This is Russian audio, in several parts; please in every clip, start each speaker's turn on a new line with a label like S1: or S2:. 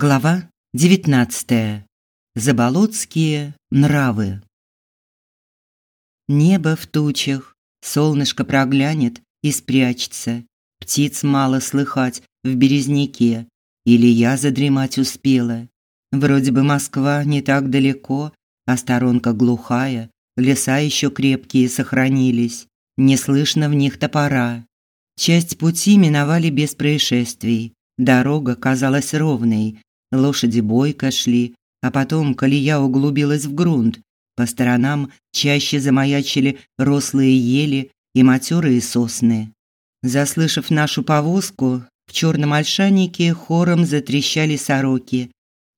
S1: Глава 19. Заболотские нравы. Небо в тучах, солнышко проглянет и спрячется. Птиц мало слыхать в березняке, или я задремать успела. Вроде бы Москва не так далеко, а сторонка глухая, леса еще крепкие сохранились, не слышно в них топора. Часть пути миновали без происшествий. Дорога казалась ровной, Лошади бойко шли, а потом колея углубилась в грунт. По сторонам чаще замаячили рослые ели и матерые сосны. Заслышав нашу повозку, в черном ольшанике хором затрещали сороки.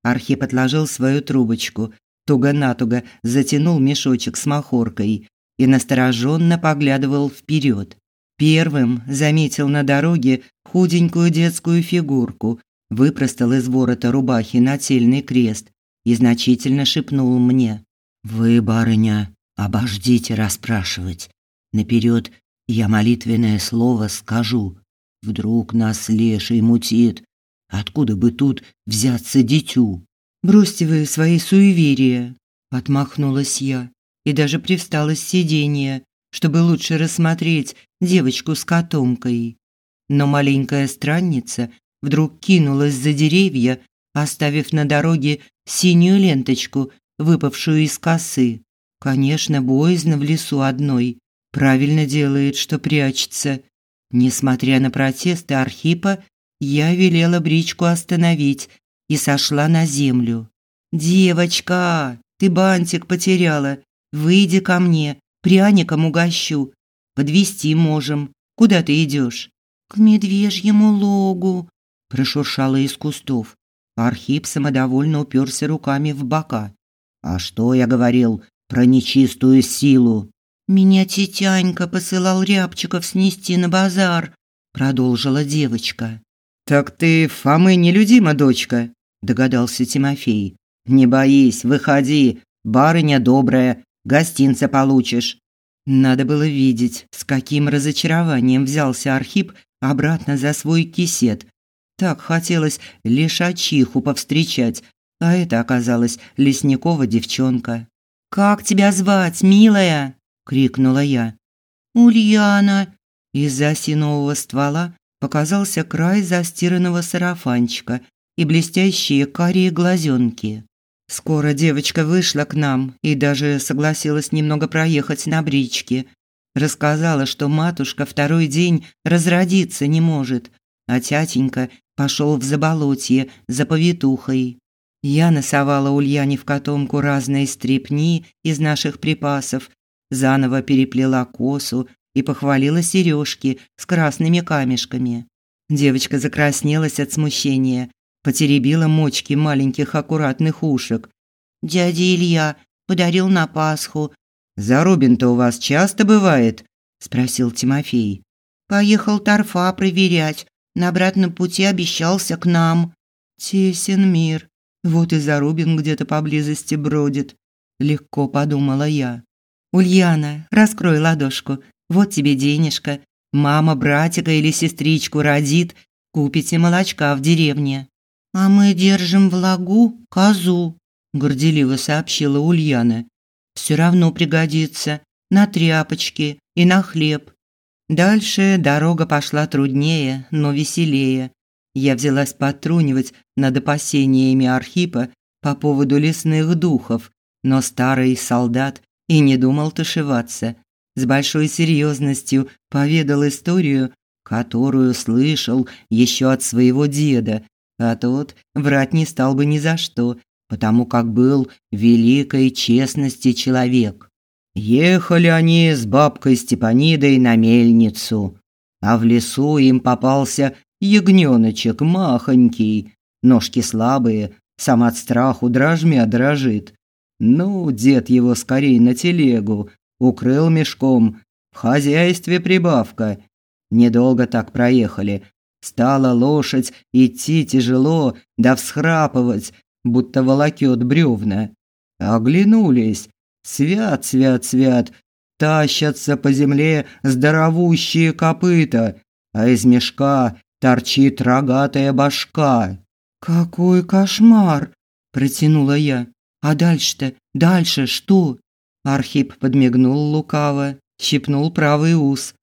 S1: Архип отложил свою трубочку, туго-натуго затянул мешочек с махоркой и настороженно поглядывал вперед. Первым заметил на дороге худенькую детскую фигурку выпростал из ворота рубахи нательный крест и значительно шепнул мне: "Вы, барыня, обождите расспрашивать. Наперед я молитвенное слово скажу. Вдруг нас леший мутит. Откуда бы тут взяться дитю? Бросьте вы свои суеверия, отмахнулась я и даже привстала с сиденья, чтобы лучше рассмотреть девочку с котомкой. Но маленькая странница вдруг кинулась за деревья, оставив на дороге синюю ленточку, выпавшую из косы. Конечно, боязно в лесу одной. Правильно делает, что прячется. Несмотря на протесты Архипа, я велела бричку остановить и сошла на землю. «Девочка, ты бантик потеряла. Выйди ко мне, пряником угощу. Подвести можем. Куда ты идешь?» «К медвежьему логу», прошуршало из кустов. Архип самодовольно уперся руками в бока. А что я говорил про нечистую силу? Меня тетянька посылал рябчиков снести на базар, продолжила девочка. Так ты Фомы нелюдима дочка, догадался Тимофей. Не боись, выходи, барыня добрая, гостинца получишь. Надо было видеть, с каким разочарованием взялся Архип обратно за свой кисет, так хотелось лишачиху повстречать, а это оказалась Лесникова девчонка. «Как тебя звать, милая?» – крикнула я. «Ульяна!» Из-за осинового ствола показался край застиранного сарафанчика и блестящие карие глазенки. Скоро девочка вышла к нам и даже согласилась немного проехать на бричке. Рассказала, что матушка второй день разродиться не может, а тятенька пошел в заболотье за повитухой. Я насовала Ульяне в котомку разные стрепни из наших припасов, заново переплела косу и похвалила сережки с красными камешками. Девочка закраснелась от смущения, потеребила мочки маленьких аккуратных ушек. «Дядя Илья подарил на Пасху». «Зарубин-то у вас часто бывает?» – спросил Тимофей. «Поехал торфа проверять, на обратном пути обещался к нам. Тесен мир. Вот и Зарубин где-то поблизости бродит. Легко подумала я. Ульяна, раскрой ладошку. Вот тебе денежка. Мама братика или сестричку родит, купите молочка в деревне. А мы держим в лагу козу, горделиво сообщила Ульяна. Все равно пригодится на тряпочки и на хлеб. Дальше дорога пошла труднее, но веселее. Я взялась потрунивать над опасениями Архипа по поводу лесных духов, но старый солдат и не думал тушеваться. С большой серьезностью поведал историю, которую слышал еще от своего деда, а тот врать не стал бы ни за что, потому как был великой честности человек. Ехали они с бабкой Степанидой на мельницу, а в лесу им попался ягнёночек махонький, ножки слабые, сам от страху дрожмя дрожит. Ну, дед его скорей на телегу, укрыл мешком, в хозяйстве прибавка. Недолго так проехали. Стала лошадь идти тяжело, да всхрапывать, будто волокёт бревна. Оглянулись, Свят, свят, свят, тащатся по земле здоровущие копыта, а из мешка торчит рогатая башка. Какой кошмар, протянула я. А дальше-то, дальше что? Архип подмигнул лукаво, щипнул правый ус.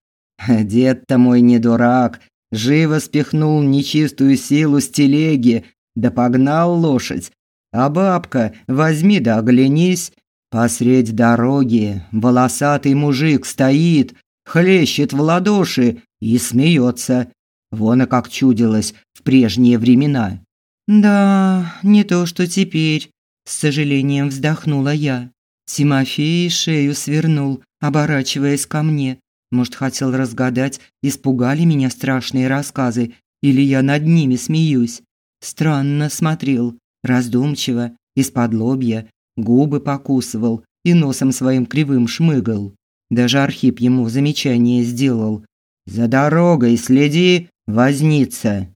S1: Дед-то мой не дурак, живо спихнул нечистую силу с телеги, да погнал лошадь. А бабка, возьми да оглянись, посредь дороги волосатый мужик стоит, хлещет в ладоши и смеется. Вон и как чудилось в прежние времена. Да, не то что теперь, с сожалением вздохнула я. Тимофей шею свернул, оборачиваясь ко мне. Может, хотел разгадать, испугали меня страшные рассказы или я над ними смеюсь. Странно смотрел, раздумчиво, из-под лобья, губы покусывал и носом своим кривым шмыгал. Даже Архип ему замечание сделал. «За дорогой следи, возница!»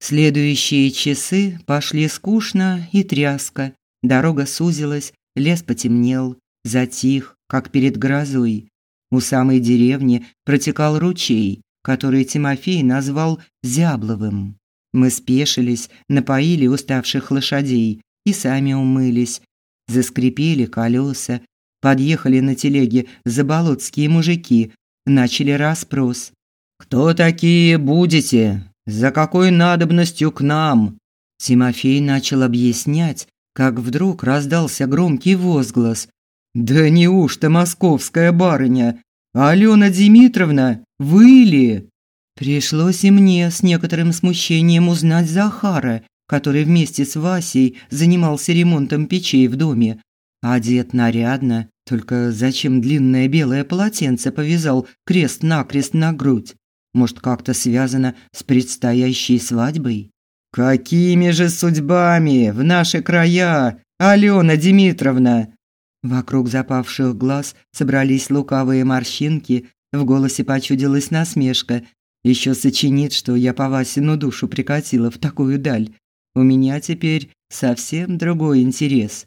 S1: Следующие часы пошли скучно и тряска. Дорога сузилась, лес потемнел, затих, как перед грозой. У самой деревни протекал ручей, который Тимофей назвал Зябловым. Мы спешились, напоили уставших лошадей и сами умылись. Заскрипели колеса, подъехали на телеге заболотские мужики, начали расспрос. «Кто такие будете? За какой надобностью к нам?» Тимофей начал объяснять, как вдруг раздался громкий возглас. «Да неужто московская барыня? Алена Дмитровна, вы ли?» Пришлось и мне с некоторым смущением узнать Захара, который вместе с Васей занимался ремонтом печей в доме. Одет нарядно, только зачем длинное белое полотенце повязал крест-накрест на грудь? Может, как-то связано с предстоящей свадьбой? Какими же судьбами в наши края, Алена Дмитровна? Вокруг запавших глаз собрались лукавые морщинки, в голосе почудилась насмешка, еще сочинит, что я по Васину душу прикатила в такую даль. У меня теперь совсем другой интерес.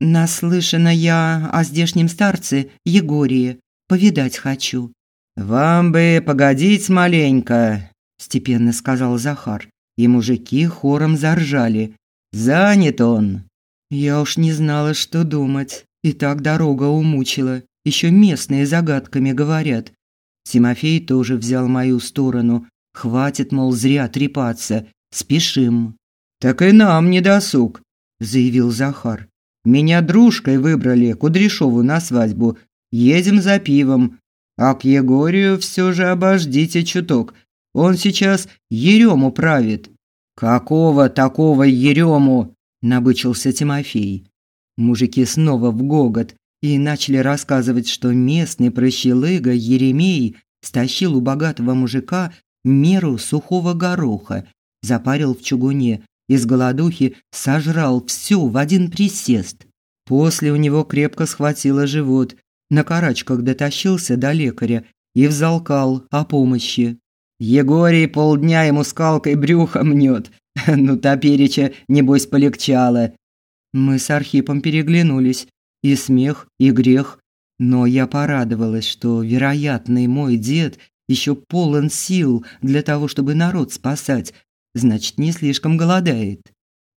S1: Наслышана я о здешнем старце Егории. Повидать хочу. Вам бы погодить маленько, степенно сказал Захар. И мужики хором заржали. Занят он. Я уж не знала, что думать. И так дорога умучила. Еще местные загадками говорят. Тимофей тоже взял мою сторону. Хватит, мол, зря трепаться. Спешим. Так и нам не досуг, заявил Захар. Меня дружкой выбрали Кудряшову на свадьбу. Едем за пивом. А к Егорию все же обождите чуток. Он сейчас Ерему правит. Какого такого Ерему? набычился Тимофей. Мужики снова в гогот и начали рассказывать, что местный прощелыга Еремей стащил у богатого мужика меру сухого гороха, запарил в чугуне и с голодухи сожрал все в один присест. После у него крепко схватило живот, на карачках дотащился до лекаря и взалкал о помощи. Егорий полдня ему скалкой брюхо мнет. Ну, топереча, небось, полегчало. Мы с Архипом переглянулись и смех, и грех. Но я порадовалась, что вероятный мой дед еще полон сил для того, чтобы народ спасать, значит, не слишком голодает.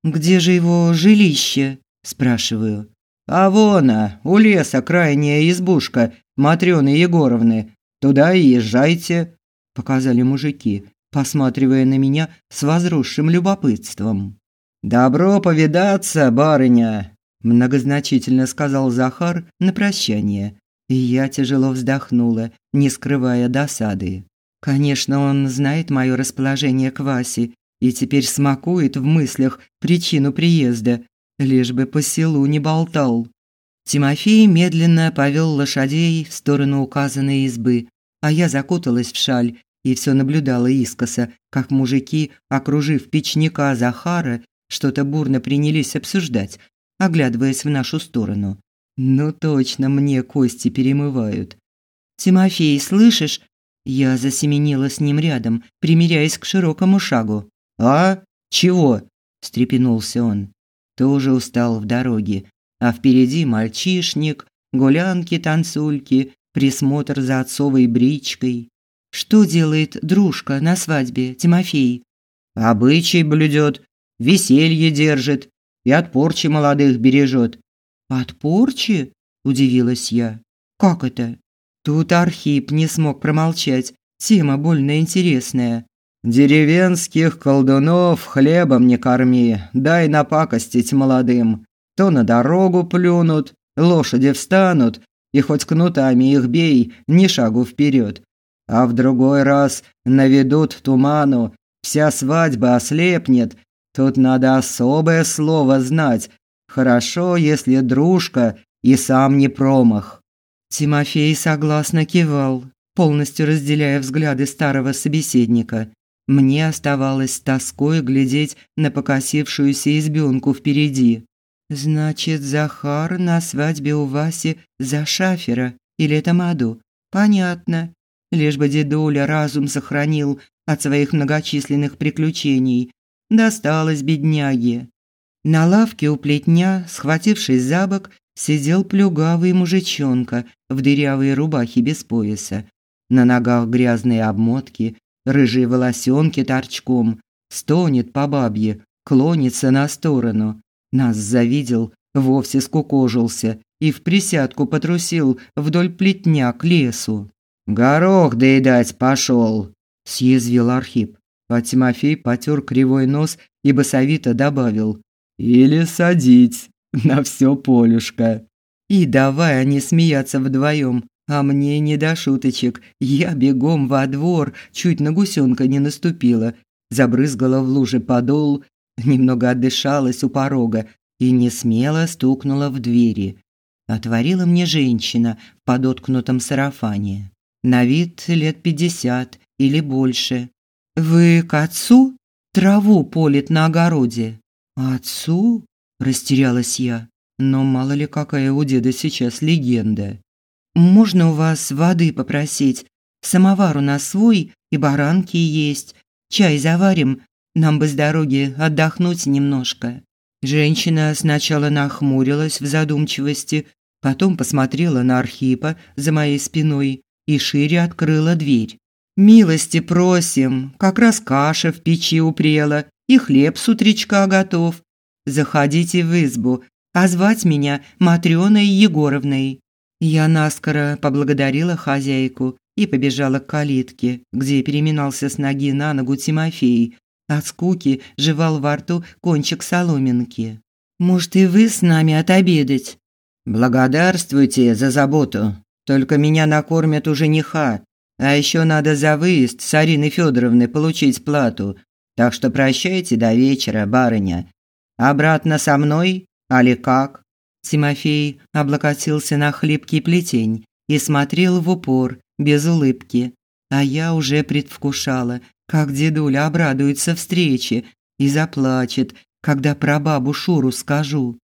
S1: Где же его жилище? спрашиваю. А вон, у леса крайняя избушка Матрёны Егоровны. Туда и езжайте, показали мужики, посматривая на меня с возросшим любопытством. Добро повидаться, барыня, многозначительно сказал Захар на прощание. И я тяжело вздохнула, не скрывая досады. Конечно, он знает моё расположение к Васе и теперь смакует в мыслях причину приезда, лишь бы по селу не болтал. Тимофей медленно повел лошадей в сторону указанной избы, а я закуталась в шаль и все наблюдала искоса, как мужики, окружив печника Захара, что-то бурно принялись обсуждать, оглядываясь в нашу сторону. Ну точно мне кости перемывают. Тимофей, слышишь? Я засеменила с ним рядом, примиряясь к широкому шагу. А? Чего? встрепенулся он. Тоже устал в дороге, а впереди мальчишник, гулянки, танцульки, присмотр за отцовой бричкой. Что делает дружка на свадьбе, Тимофей? Обычай блюдет, веселье держит и от порчи молодых бережет. От порчи? удивилась я. Как это? Тут Архип не смог промолчать. Тема больно интересная. Деревенских колдунов хлебом не корми, дай напакостить молодым. То на дорогу плюнут, лошади встанут, и хоть кнутами их бей, ни шагу вперед. А в другой раз наведут туману, вся свадьба ослепнет. Тут надо особое слово знать. Хорошо, если дружка и сам не промах. Тимофей согласно кивал, полностью разделяя взгляды старого собеседника. Мне оставалось с тоской глядеть на покосившуюся избенку впереди. Значит, Захар на свадьбе у Васи за шафера или это Маду? Понятно. Лишь бы дедуля разум сохранил от своих многочисленных приключений. Досталось бедняге. На лавке у плетня, схватившись за бок, сидел плюгавый мужичонка в дырявой рубахе без пояса. На ногах грязные обмотки, рыжие волосенки торчком, стонет по бабье, клонится на сторону. Нас завидел, вовсе скукожился и в присядку потрусил вдоль плетня к лесу. «Горох доедать пошел», – съязвил Архип. А Тимофей потер кривой нос и басовито добавил «Или садить на все полюшко». И давай они смеяться вдвоем, а мне не до шуточек. Я бегом во двор, чуть на гусенка не наступила, забрызгала в луже подол, немного отдышалась у порога и не смело стукнула в двери. Отворила мне женщина в подоткнутом сарафане. На вид лет пятьдесят или больше. «Вы к отцу? Траву полит на огороде». «Отцу?» – растерялась я. Но мало ли какая у деда сейчас легенда. «Можно у вас воды попросить? Самовар у нас свой и баранки есть. Чай заварим, нам бы с дороги отдохнуть немножко». Женщина сначала нахмурилась в задумчивости, потом посмотрела на Архипа за моей спиной и шире открыла дверь. «Милости просим, как раз каша в печи упрела, и хлеб с утречка готов. Заходите в избу, а звать меня Матрёной Егоровной». Я наскоро поблагодарила хозяйку и побежала к калитке, где переминался с ноги на ногу Тимофей, от скуки жевал во рту кончик соломинки. «Может, и вы с нами отобедать?» «Благодарствуйте за заботу. Только меня накормят у жениха. А еще надо за выезд с Ариной Федоровной получить плату. Так что прощайте до вечера, барыня. Обратно со мной? Али как?» Тимофей облокотился на хлипкий плетень и смотрел в упор, без улыбки. А я уже предвкушала, как дедуля обрадуется встрече и заплачет, когда про бабу Шуру скажу.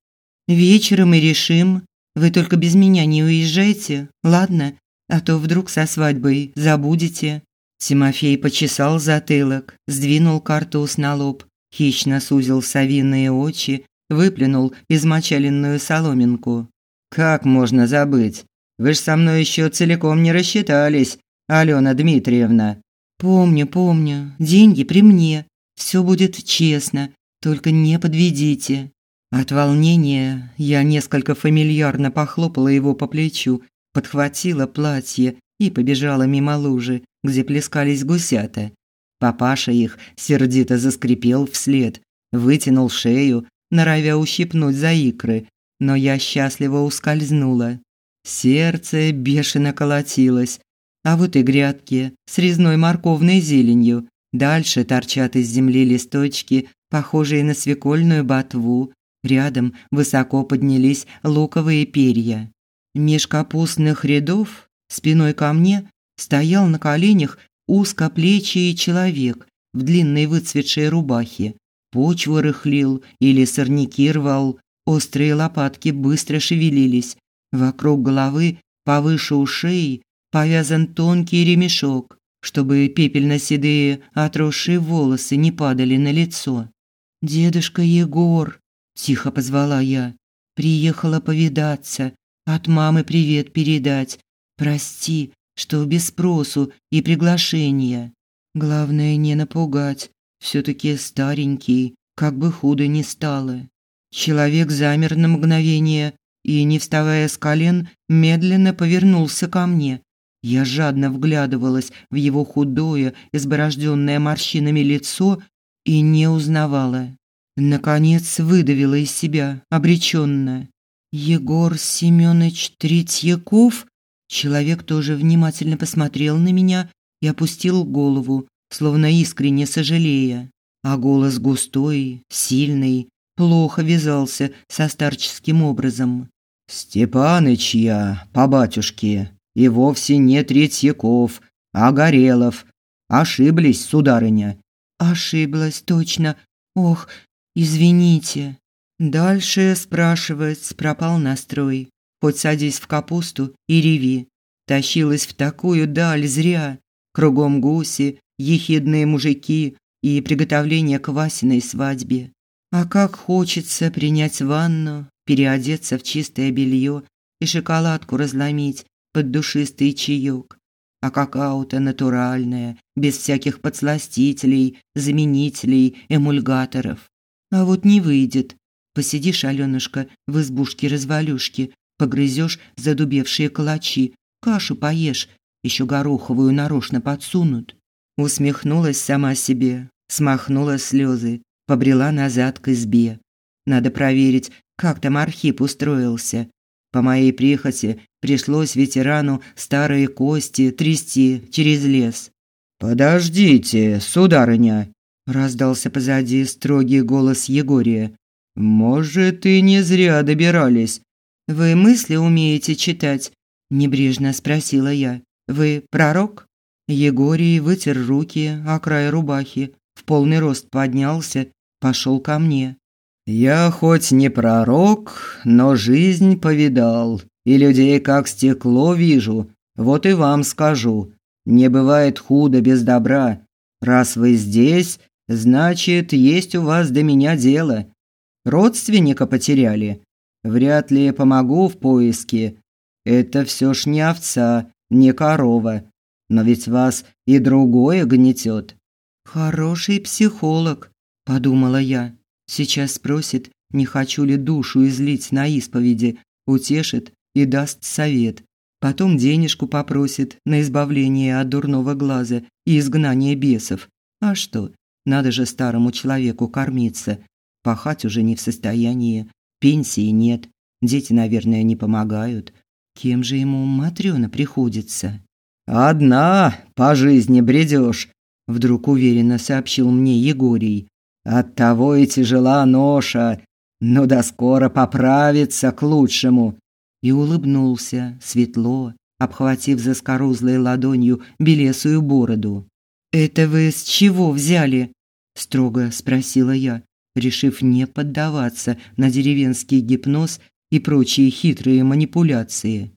S1: Вечером и решим. Вы только без меня не уезжайте, ладно? А то вдруг со свадьбой забудете. Тимофей почесал затылок, сдвинул картуз на лоб, хищно сузил совиные очи, выплюнул измочаленную соломинку. Как можно забыть? Вы ж со мной еще целиком не рассчитались, Алена Дмитриевна. Помню, помню. Деньги при мне. Все будет честно, только не подведите. От волнения я несколько фамильярно похлопала его по плечу, подхватила платье и побежала мимо лужи, где плескались гусята. Папаша их сердито заскрипел вслед, вытянул шею, норовя ущипнуть за икры, но я счастливо ускользнула. Сердце бешено колотилось, а вот и грядки с резной морковной зеленью. Дальше торчат из земли листочки, похожие на свекольную ботву. Рядом высоко поднялись луковые перья. Меж капустных рядов, спиной ко мне, стоял на коленях узкоплечий человек в длинной выцветшей рубахе. Почву рыхлил или сорняки рвал, острые лопатки быстро шевелились. Вокруг головы, повыше ушей, повязан тонкий ремешок, чтобы пепельно-седые отросшие волосы не падали на лицо. «Дедушка Егор», – тихо позвала я, – «приехала повидаться, от мамы привет передать. Прости, что без спросу и приглашения. Главное не напугать, все таки старенький, как бы худо ни стало. Человек замер на мгновение и, не вставая с колен, медленно повернулся ко мне. Я жадно вглядывалась в его худое, изборожденное морщинами лицо и не узнавала. Наконец выдавила из себя обреченно. «Егор Семенович Третьяков?» Человек тоже внимательно посмотрел на меня и опустил голову, словно искренне сожалея. А голос густой, сильный, плохо вязался со старческим образом.
S2: «Степаныч я, по батюшке, и вовсе не Третьяков, а Горелов. Ошиблись, сударыня».
S1: «Ошиблась, точно. Ох, извините». Дальше спрашивать пропал настрой. Хоть садись в капусту и реви. Тащилась в такую даль зря. Кругом гуси, ехидные мужики и приготовление к Васиной свадьбе. А как хочется принять ванну, переодеться в чистое белье и шоколадку разломить под душистый чаек. А какао-то натуральное, без всяких подсластителей, заменителей, эмульгаторов. А вот не выйдет. Посидишь, Алёнушка, в избушке-развалюшке, погрызешь задубевшие калачи, кашу поешь, еще гороховую нарочно подсунут. Усмехнулась сама себе, смахнула слезы, побрела назад к избе. Надо проверить, как там Архип устроился. По моей прихоти пришлось ветерану старые кости трясти через лес.
S2: «Подождите, сударыня!» – раздался позади строгий голос Егория. «Может, и не зря добирались».
S1: «Вы мысли умеете читать?» – небрежно спросила я. «Вы пророк?» Егорий вытер руки о край рубахи, в полный рост поднялся, пошел ко мне.
S2: «Я хоть не пророк, но жизнь повидал, и людей как стекло вижу, вот и вам скажу. Не бывает худо без добра. Раз вы здесь, значит, есть у вас до меня дело. Родственника потеряли. Вряд ли помогу в поиске. Это все ж не овца, не корова. Но ведь вас и другое гнетет.
S1: Хороший психолог, подумала я. Сейчас спросит, не хочу ли душу излить на исповеди, утешит и даст совет. Потом денежку попросит на избавление от дурного глаза и изгнание бесов. А что? Надо же старому человеку кормиться, Пахать уже не в состоянии, пенсии нет, дети, наверное, не помогают. Кем же ему Матрёна приходится?
S2: «Одна по жизни бредёшь», – вдруг уверенно сообщил мне Егорий. «Оттого и тяжела ноша, но да скоро поправится к лучшему».
S1: И улыбнулся, светло, обхватив заскорузлой ладонью белесую бороду. «Это вы с чего взяли?» – строго спросила я решив не поддаваться на деревенский гипноз и прочие хитрые манипуляции.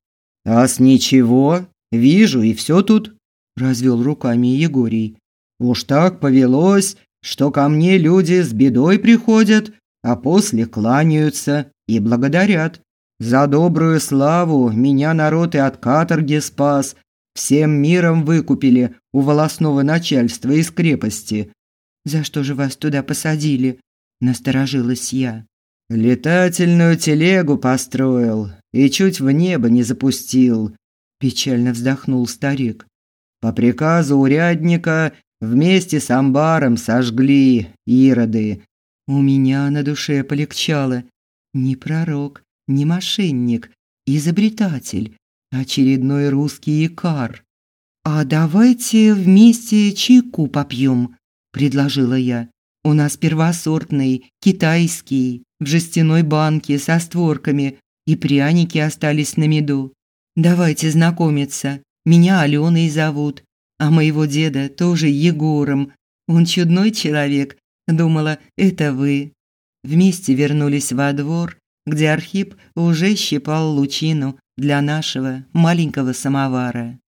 S2: «А с ничего, вижу, и все тут», – развел руками Егорий. «Уж так повелось, что ко мне люди с бедой приходят, а после кланяются и благодарят. За добрую славу меня народ и от каторги спас, всем миром выкупили у волосного начальства из крепости».
S1: «За что же вас туда посадили?» Насторожилась я.
S2: Летательную телегу построил и чуть в небо не запустил, печально вздохнул старик. По приказу урядника вместе с амбаром сожгли ироды.
S1: У меня на душе полегчало. Не пророк, не мошенник, изобретатель, очередной русский икар. А давайте вместе чайку попьем, предложила я. У нас первосортный, китайский, в жестяной банке со створками, и пряники остались на меду. Давайте знакомиться. Меня Аленой зовут, а моего деда тоже Егором. Он чудной человек. Думала, это вы. Вместе вернулись во двор, где Архип уже щипал лучину для нашего маленького самовара.